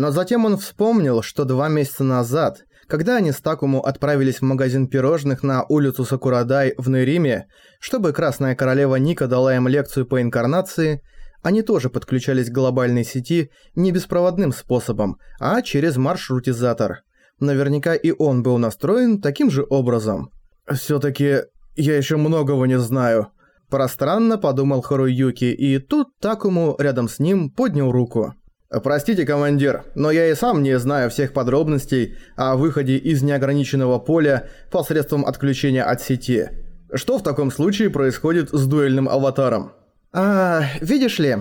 Но затем он вспомнил, что два месяца назад, когда они с Такому отправились в магазин пирожных на улицу Сакурадай в Нериме, чтобы Красная Королева Ника дала им лекцию по инкарнации, они тоже подключались к глобальной сети не беспроводным способом, а через маршрутизатор. Наверняка и он был настроен таким же образом. «Всё-таки я ещё многого не знаю», – пространно подумал Харуюки, и тут Такому рядом с ним поднял руку. «Простите, командир, но я и сам не знаю всех подробностей о выходе из неограниченного поля посредством отключения от сети. Что в таком случае происходит с дуэльным аватаром?» «А, видишь ли,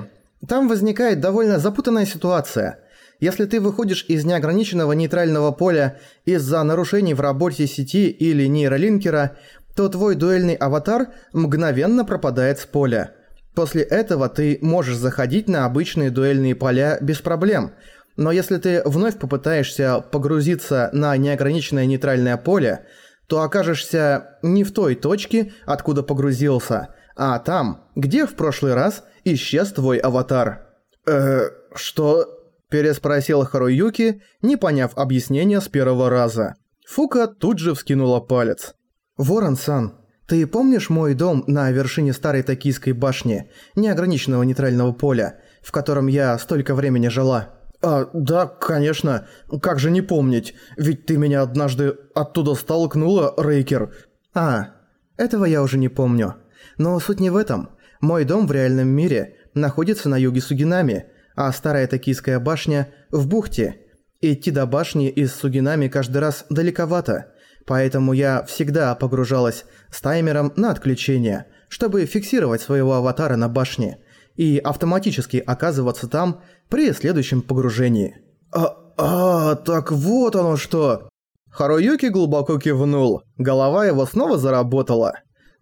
там возникает довольно запутанная ситуация. Если ты выходишь из неограниченного нейтрального поля из-за нарушений в работе сети или нейролинкера, то твой дуэльный аватар мгновенно пропадает с поля». После этого ты можешь заходить на обычные дуэльные поля без проблем. Но если ты вновь попытаешься погрузиться на неограниченное нейтральное поле, то окажешься не в той точке, откуда погрузился, а там, где в прошлый раз исчез твой аватар. «Э, что?» – переспросил Харуюки, не поняв объяснения с первого раза. Фука тут же вскинула палец. «Ворон-сан, ты помнишь мой дом на вершине старой токийской башни, неограниченного нейтрального поля, в котором я столько времени жила? А, да, конечно. Как же не помнить? Ведь ты меня однажды оттуда столкнула, Рейкер. А, этого я уже не помню. Но суть не в этом. Мой дом в реальном мире находится на юге Сугинами, а старая токийская башня в бухте. Идти до башни из Сугинами каждый раз далековато. Поэтому я всегда погружалась с таймером на отключение, чтобы фиксировать своего аватара на башне и автоматически оказываться там при следующем погружении. «А, а так вот оно что!» Харуюки глубоко кивнул, голова его снова заработала.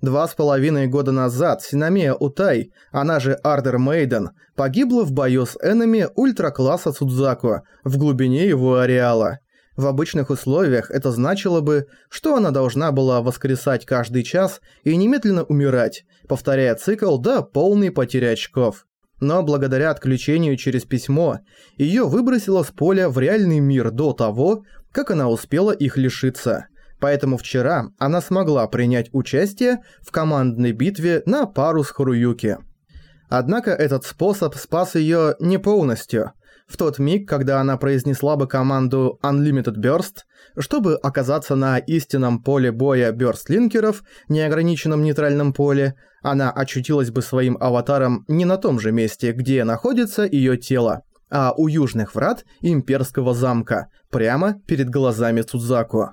Два с половиной года назад Синамия Утай, она же Ардер Мейден, погибла в бою с энеми ультра-класса Судзаку в глубине его ареала. В обычных условиях это значило бы, что она должна была воскресать каждый час и немедленно умирать, повторяя цикл до полной потери очков. Но благодаря отключению через письмо, ее выбросило с поля в реальный мир до того, как она успела их лишиться. Поэтому вчера она смогла принять участие в командной битве на пару с Харуюки. Однако этот способ спас ее не полностью – в тот миг, когда она произнесла бы команду Unlimited Burst, чтобы оказаться на истинном поле боя бёрстлинкеров, неограниченном нейтральном поле, она очутилась бы своим аватаром не на том же месте, где находится её тело, а у южных врат имперского замка, прямо перед глазами Цудзаку.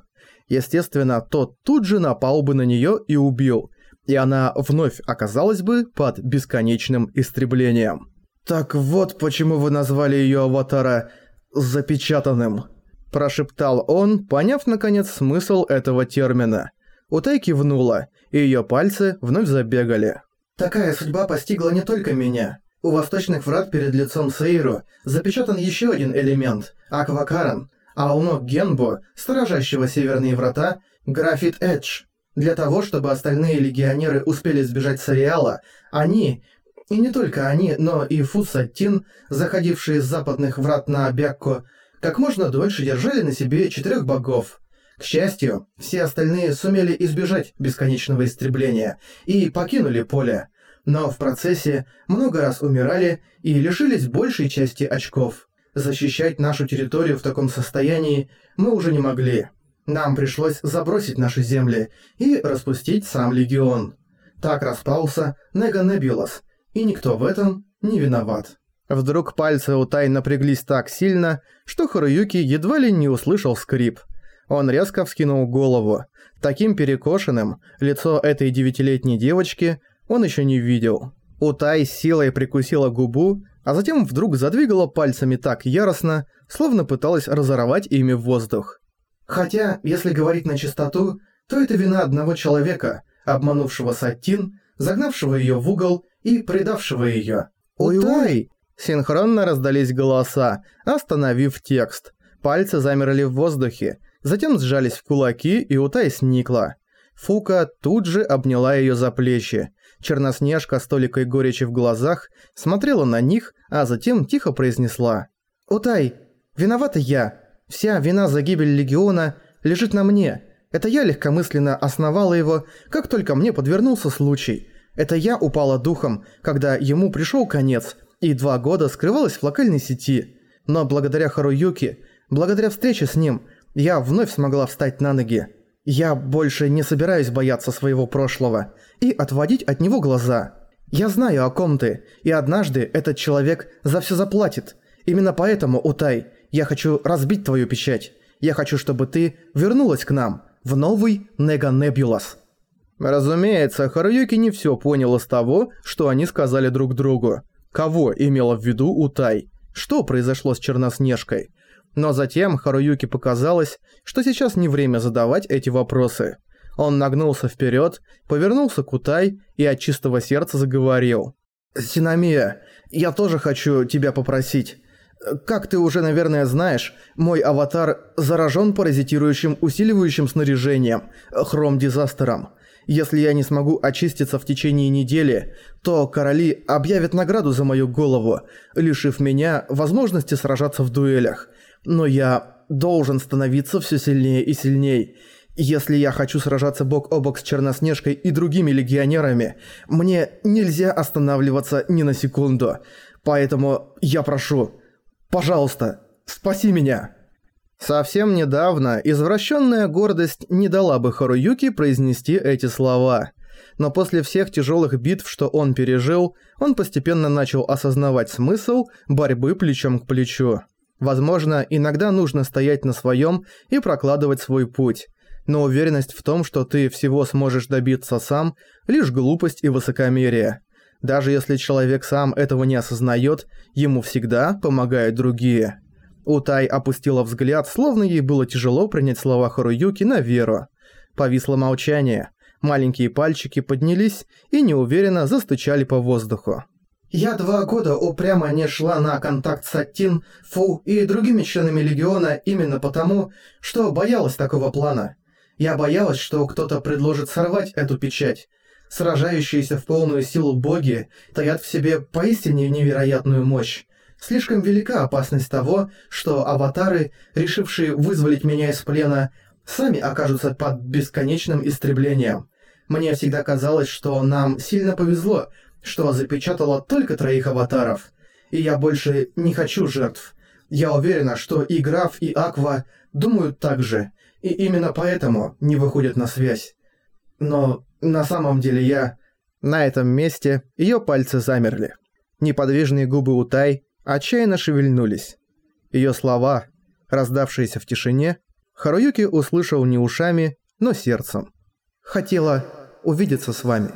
Естественно, тот тут же напал бы на неё и убил, и она вновь оказалась бы под бесконечным истреблением. «Так вот почему вы назвали её аватара запечатанным», – прошептал он, поняв наконец смысл этого термина. Утай кивнула, и её пальцы вновь забегали. «Такая судьба постигла не только меня. У восточных врат перед лицом Сейру запечатан ещё один элемент – Аквакаран, а у ног Генбо, сторожащего северные врата, Графит Эдж. Для того, чтобы остальные легионеры успели сбежать с ареала, они и не только они, но и Фусаттин, заходившие с западных врат на Бякко, как можно дольше держали на себе четырех богов. К счастью, все остальные сумели избежать бесконечного истребления и покинули поле, но в процессе много раз умирали и лишились большей части очков. Защищать нашу территорию в таком состоянии мы уже не могли. Нам пришлось забросить наши земли и распустить сам Легион. Так распался Нега Небулас – и никто в этом не виноват. Вдруг пальцы у Тай напряглись так сильно, что Харуюки едва ли не услышал скрип. Он резко вскинул голову. Таким перекошенным лицо этой девятилетней девочки он еще не видел. Утай силой прикусила губу, а затем вдруг задвигала пальцами так яростно, словно пыталась разорвать ими воздух. Хотя, если говорить на чистоту, то это вина одного человека, обманувшего Саттин, загнавшего ее в угол и предавшего ее. «Уй-уй!» Синхронно раздались голоса, остановив текст. Пальцы замерли в воздухе, затем сжались в кулаки и Утай сникла. Фука тут же обняла ее за плечи. Черноснежка с толикой горечи в глазах смотрела на них, а затем тихо произнесла. «Утай, Виновата я. Вся вина за гибель Легиона лежит на мне. Это я легкомысленно основала его, как только мне подвернулся случай. Это я упала духом, когда ему пришел конец, и два года скрывалась в локальной сети. Но благодаря Харуюке, благодаря встрече с ним, я вновь смогла встать на ноги. Я больше не собираюсь бояться своего прошлого и отводить от него глаза. Я знаю, о ком ты, и однажды этот человек за все заплатит. Именно поэтому, Утай, я хочу разбить твою печать. Я хочу, чтобы ты вернулась к нам, в новый Нега Небулас. Разумеется, Харуюки не все понял из того, что они сказали друг другу. Кого имела в виду Утай? Что произошло с Черноснежкой? Но затем Харуюки показалось, что сейчас не время задавать эти вопросы. Он нагнулся вперед, повернулся к Утай и от чистого сердца заговорил. «Синамия, я тоже хочу тебя попросить. Как ты уже, наверное, знаешь, мой аватар заражен паразитирующим усиливающим снаряжением, хром-дизастером. Если я не смогу очиститься в течение недели, то короли объявят награду за мою голову, лишив меня возможности сражаться в дуэлях. Но я должен становиться все сильнее и сильнее. Если я хочу сражаться бок о бок с Черноснежкой и другими легионерами, мне нельзя останавливаться ни на секунду. Поэтому я прошу, пожалуйста, спаси меня. Совсем недавно извращенная гордость не дала бы Харуюки произнести эти слова. Но после всех тяжелых битв, что он пережил, он постепенно начал осознавать смысл борьбы плечом к плечу. Возможно, иногда нужно стоять на своем и прокладывать свой путь. Но уверенность в том, что ты всего сможешь добиться сам, лишь глупость и высокомерие. Даже если человек сам этого не осознает, ему всегда помогают другие. Утай опустила взгляд, словно ей было тяжело принять слова Харуюки на веру. Повисло молчание. Маленькие пальчики поднялись и неуверенно застучали по воздуху. «Я два года упрямо не шла на контакт с Аттин, Фу и другими членами Легиона именно потому, что боялась такого плана. Я боялась, что кто-то предложит сорвать эту печать. Сражающиеся в полную силу боги таят в себе поистине невероятную мощь. Слишком велика опасность того, что аватары, решившие вызволить меня из плена, сами окажутся под бесконечным истреблением. Мне всегда казалось, что нам сильно повезло, что запечатало только троих аватаров. И я больше не хочу жертв. Я уверена, что и Граф, и Аква думают так же, и именно поэтому не выходят на связь. Но на самом деле я... На этом месте ее пальцы замерли. Неподвижные губы Утай отчаянно шевельнулись. Ее слова, раздавшиеся в тишине, Харуюки услышал не ушами, но сердцем. «Хотела увидеться с вами».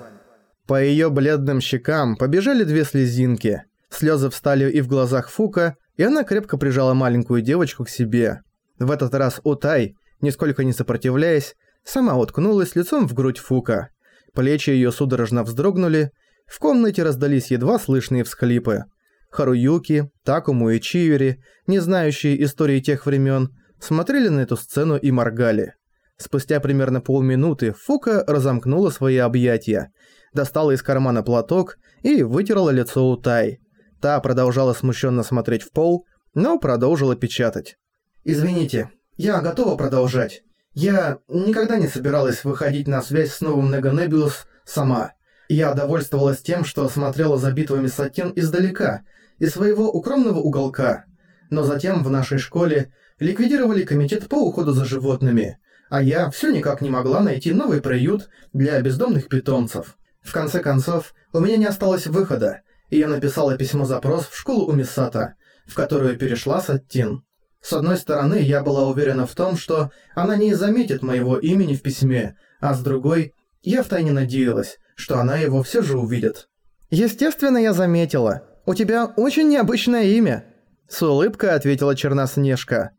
По ее бледным щекам побежали две слезинки. Слезы встали и в глазах Фука, и она крепко прижала маленькую девочку к себе. В этот раз Утай, нисколько не сопротивляясь, сама уткнулась лицом в грудь Фука. Плечи ее судорожно вздрогнули, в комнате раздались едва слышные всхлипы. Харуюки, Такому и Чиюри, не знающие истории тех времен, смотрели на эту сцену и моргали. Спустя примерно полминуты Фука разомкнула свои объятия, достала из кармана платок и вытерла лицо Утай. Та продолжала смущенно смотреть в пол, но продолжила печатать. «Извините, я готова продолжать. Я никогда не собиралась выходить на связь с новым Неганебиус сама. Я довольствовалась тем, что смотрела за битвами Сатин издалека – из своего укромного уголка. Но затем в нашей школе ликвидировали комитет по уходу за животными, а я все никак не могла найти новый приют для бездомных питомцев. В конце концов, у меня не осталось выхода, и я написала письмо-запрос в школу у Мисата, в которую перешла Саттин. С одной стороны, я была уверена в том, что она не заметит моего имени в письме, а с другой, я втайне надеялась, что она его все же увидит. Естественно, я заметила, «У тебя очень необычное имя», — с улыбкой ответила Черноснежка.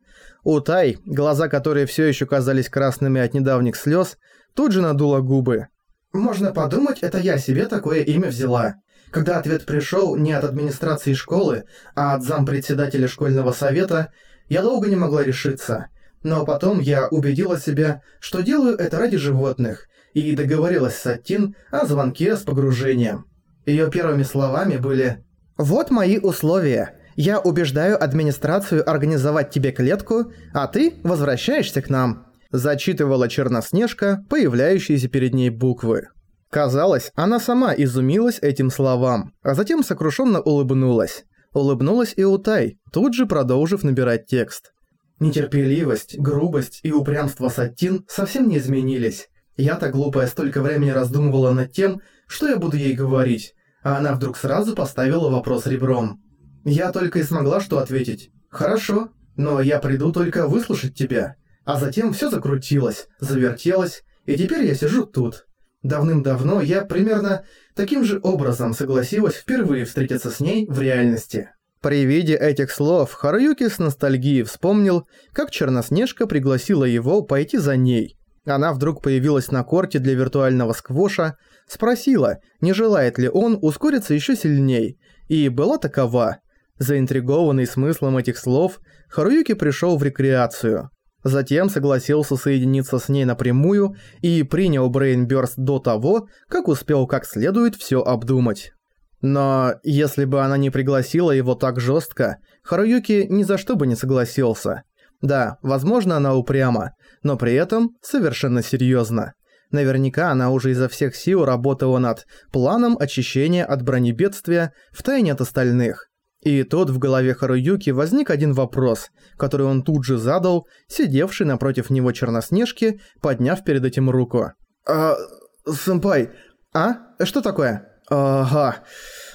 Утай, глаза которой все еще казались красными от недавних слез, тут же надула губы. «Можно подумать, это я себе такое имя взяла. Когда ответ пришел не от администрации школы, а от зампредседателя школьного совета, я долго не могла решиться. Но потом я убедила себя, что делаю это ради животных, и договорилась с Аттин о звонке с погружением. Ее первыми словами были вот мои условия. Я убеждаю администрацию организовать тебе клетку, а ты возвращаешься к нам», – зачитывала Черноснежка появляющиеся перед ней буквы. Казалось, она сама изумилась этим словам, а затем сокрушенно улыбнулась. Улыбнулась и Утай, тут же продолжив набирать текст. Нетерпеливость, грубость и упрямство Саттин совсем не изменились. Я-то глупая столько времени раздумывала над тем, что я буду ей говорить, а она вдруг сразу поставила вопрос ребром. Я только и смогла что ответить. «Хорошо, но я приду только выслушать тебя». А затем все закрутилось, завертелось, и теперь я сижу тут. Давным-давно я примерно таким же образом согласилась впервые встретиться с ней в реальности. При виде этих слов Харуюки с ностальгией вспомнил, как Черноснежка пригласила его пойти за ней. Она вдруг появилась на корте для виртуального сквоша, спросила, не желает ли он ускориться еще сильней, и была такова. Заинтригованный смыслом этих слов, Харуюки пришел в рекреацию. Затем согласился соединиться с ней напрямую и принял Брейнбёрст до того, как успел как следует все обдумать. Но если бы она не пригласила его так жестко, Харуюки ни за что бы не согласился. Да, возможно, она упряма, но при этом совершенно серьезно. Наверняка она уже изо всех сил работала над планом очищения от бронебедствия втайне от остальных. И тут в голове Харуюки возник один вопрос, который он тут же задал, сидевший напротив него Черноснежки, подняв перед этим руку. «А, сэмпай, а? Что такое?» «Ага.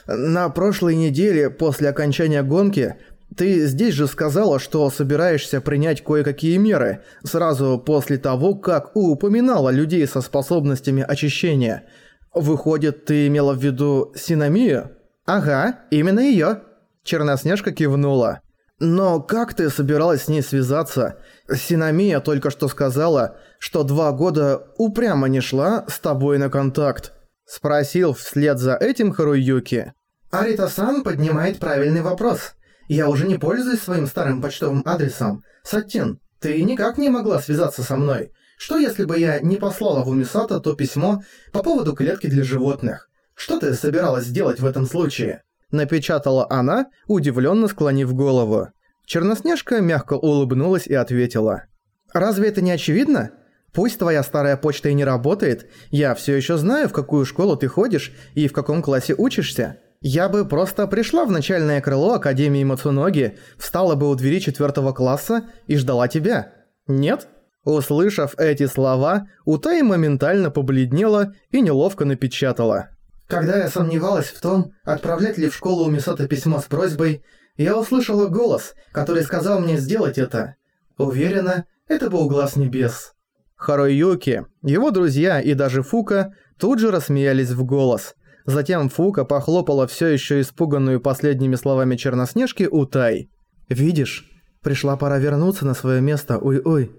На прошлой неделе, после окончания гонки, ты здесь же сказала, что собираешься принять кое-какие меры, сразу после того, как упоминала людей со способностями очищения. Выходит, ты имела в виду Синамию?» «Ага, именно её». Черноснежка кивнула. «Но как ты собиралась с ней связаться? Синамия только что сказала, что два года упрямо не шла с тобой на контакт». Спросил вслед за этим Харуюки. «Арита-сан поднимает правильный вопрос. Я уже не пользуюсь своим старым почтовым адресом. Саттин, ты никак не могла связаться со мной. Что если бы я не послала в Умисата то письмо по поводу клетки для животных? Что ты собиралась сделать в этом случае?» Напечатала она, удивленно склонив голову. Черноснежка мягко улыбнулась и ответила. «Разве это не очевидно? Пусть твоя старая почта и не работает, я все еще знаю, в какую школу ты ходишь и в каком классе учишься. Я бы просто пришла в начальное крыло Академии Мацуноги, встала бы у двери четвертого класса и ждала тебя. Нет?» Услышав эти слова, Утай моментально побледнела и неловко напечатала. «Когда я сомневалась в том, отправлять ли в школу у Мисота письмо с просьбой, я услышала голос, который сказал мне сделать это. Уверена, это был глаз небес». Харуюки, его друзья и даже Фука тут же рассмеялись в голос. Затем Фука похлопала все еще испуганную последними словами Черноснежки Утай. «Видишь, пришла пора вернуться на свое место, ой-ой.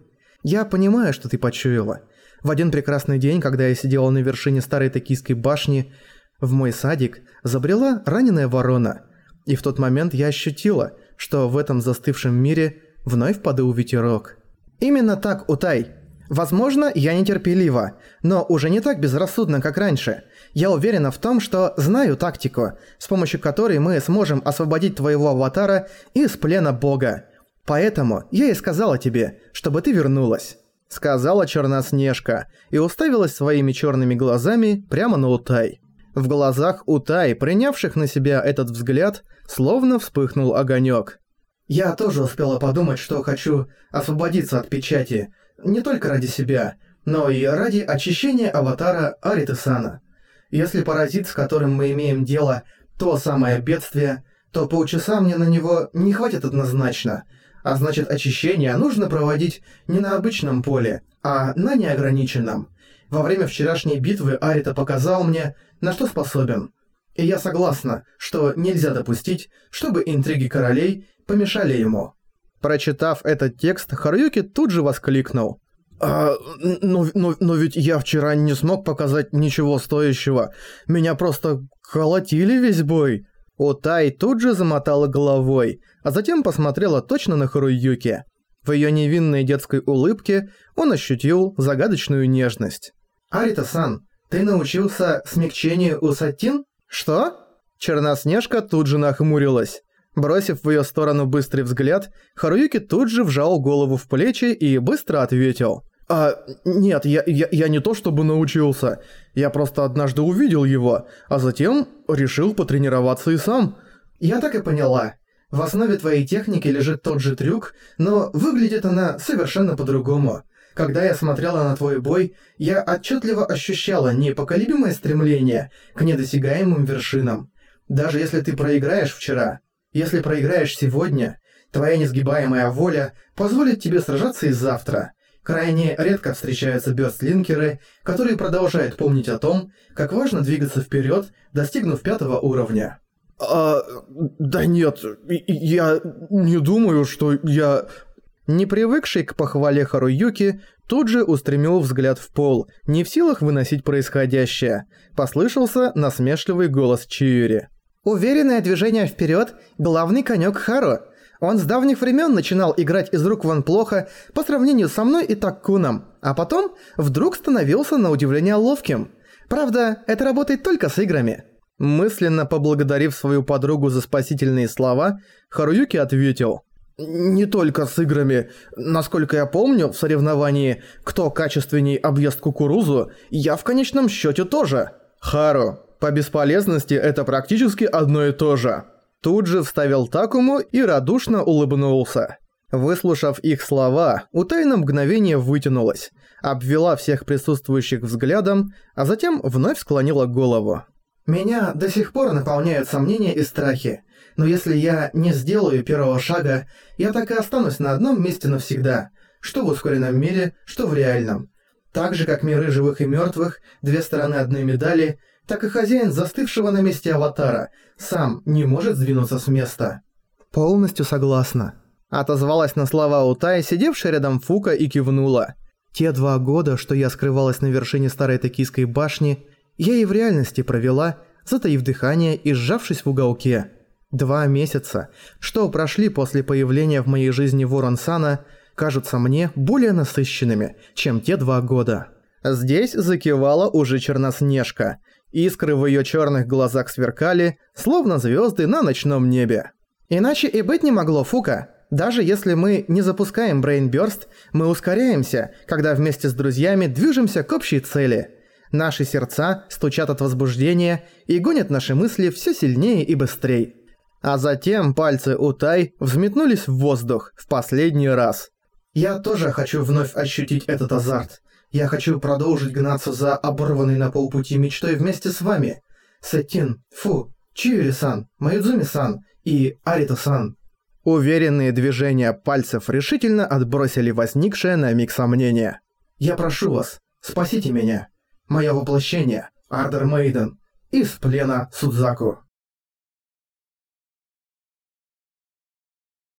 Я понимаю, что ты почуяла. В один прекрасный день, когда я сидела на вершине старой токийской башни, в мой садик забрела раненая ворона. И в тот момент я ощутила, что в этом застывшем мире вновь подул ветерок. Именно так, Утай. Возможно, я нетерпелива, но уже не так безрассудно, как раньше. Я уверена в том, что знаю тактику, с помощью которой мы сможем освободить твоего аватара из плена бога. Поэтому я и сказала тебе, чтобы ты вернулась». Сказала Черноснежка и уставилась своими черными глазами прямо на Утай. В глазах Утай, принявших на себя этот взгляд, словно вспыхнул огонек. «Я тоже успела подумать, что хочу освободиться от печати, не только ради себя, но и ради очищения аватара Аритесана. Если паразит, с которым мы имеем дело, то самое бедствие, то полчаса мне на него не хватит однозначно, а значит очищение нужно проводить не на обычном поле, а на неограниченном. Во время вчерашней битвы Арита показал мне, на что способен. И я согласна, что нельзя допустить, чтобы интриги королей помешали ему. Прочитав этот текст, Харуюки тут же воскликнул. «А, но, но, но ведь я вчера не смог показать ничего стоящего. Меня просто колотили весь бой». Утай тут же замотала головой, а затем посмотрела точно на Харуюки. В её невинной детской улыбке он ощутил загадочную нежность. «Арита-сан, ты научился смягчению у Сатин?» «Что?» Черноснежка тут же нахмурилась. Бросив в её сторону быстрый взгляд, Харуюки тут же вжал голову в плечи и быстро ответил. «А, нет, я, я, я не то чтобы научился. Я просто однажды увидел его, а затем решил потренироваться и сам». «Я так и поняла. В основе твоей техники лежит тот же трюк, но выглядит она совершенно по-другому. Когда я смотрела на твой бой, я отчетливо ощущала непоколебимое стремление к недосягаемым вершинам. Даже если ты проиграешь вчера, если проиграешь сегодня, твоя несгибаемая воля позволит тебе сражаться и завтра. Крайне редко встречаются бёрстлинкеры, которые продолжают помнить о том, как важно двигаться вперед, достигнув пятого уровня. «А... да нет, я не думаю, что я...» Не привыкший к похвале Харуюки, тут же устремил взгляд в пол, не в силах выносить происходящее. Послышался насмешливый голос Чиури. Уверенное движение вперед – главный конек Хару. Он с давних времен начинал играть из рук вон плохо по сравнению со мной и Таккуном, а потом вдруг становился на удивление ловким. Правда, это работает только с играми. Мысленно поблагодарив свою подругу за спасительные слова, Харуюки ответил. «Не только с играми. Насколько я помню, в соревновании «Кто качественней объест кукурузу» я в конечном счете тоже. Хару, по бесполезности это практически одно и то же. Тут же вставил Такому и радушно улыбнулся. Выслушав их слова, Утай на мгновение вытянулась, обвела всех присутствующих взглядом, а затем вновь склонила голову. «Меня до сих пор наполняют сомнения и страхи, но если я не сделаю первого шага, я так и останусь на одном месте навсегда, что в ускоренном мире, что в реальном. Так же, как миры живых и мертвых, две стороны одной медали – так и хозяин застывшего на месте аватара сам не может сдвинуться с места. «Полностью согласна», — отозвалась на слова Утай, сидевшая рядом Фука и кивнула. «Те два года, что я скрывалась на вершине старой токийской башни, я и в реальности провела, затаив дыхание и сжавшись в уголке. Два месяца, что прошли после появления в моей жизни Ворон-сана, кажутся мне более насыщенными, чем те два года». Здесь закивала уже Черноснежка, Искры в её чёрных глазах сверкали, словно звёзды на ночном небе. «Иначе и быть не могло, Фука. Даже если мы не запускаем Брейнбёрст, мы ускоряемся, когда вместе с друзьями движемся к общей цели. Наши сердца стучат от возбуждения и гонят наши мысли всё сильнее и быстрее». А затем пальцы Утай взметнулись в воздух в последний раз. «Я тоже хочу вновь ощутить этот азарт. Я хочу продолжить гнаться за оборванной на полпути мечтой вместе с вами. Сетин, Фу, Чиури-сан, Маюдзуми-сан и Арита-сан». Уверенные движения пальцев решительно отбросили возникшее на миг сомнение. «Я прошу вас, спасите меня. Мое воплощение, Ардер Мейден, из плена Судзаку».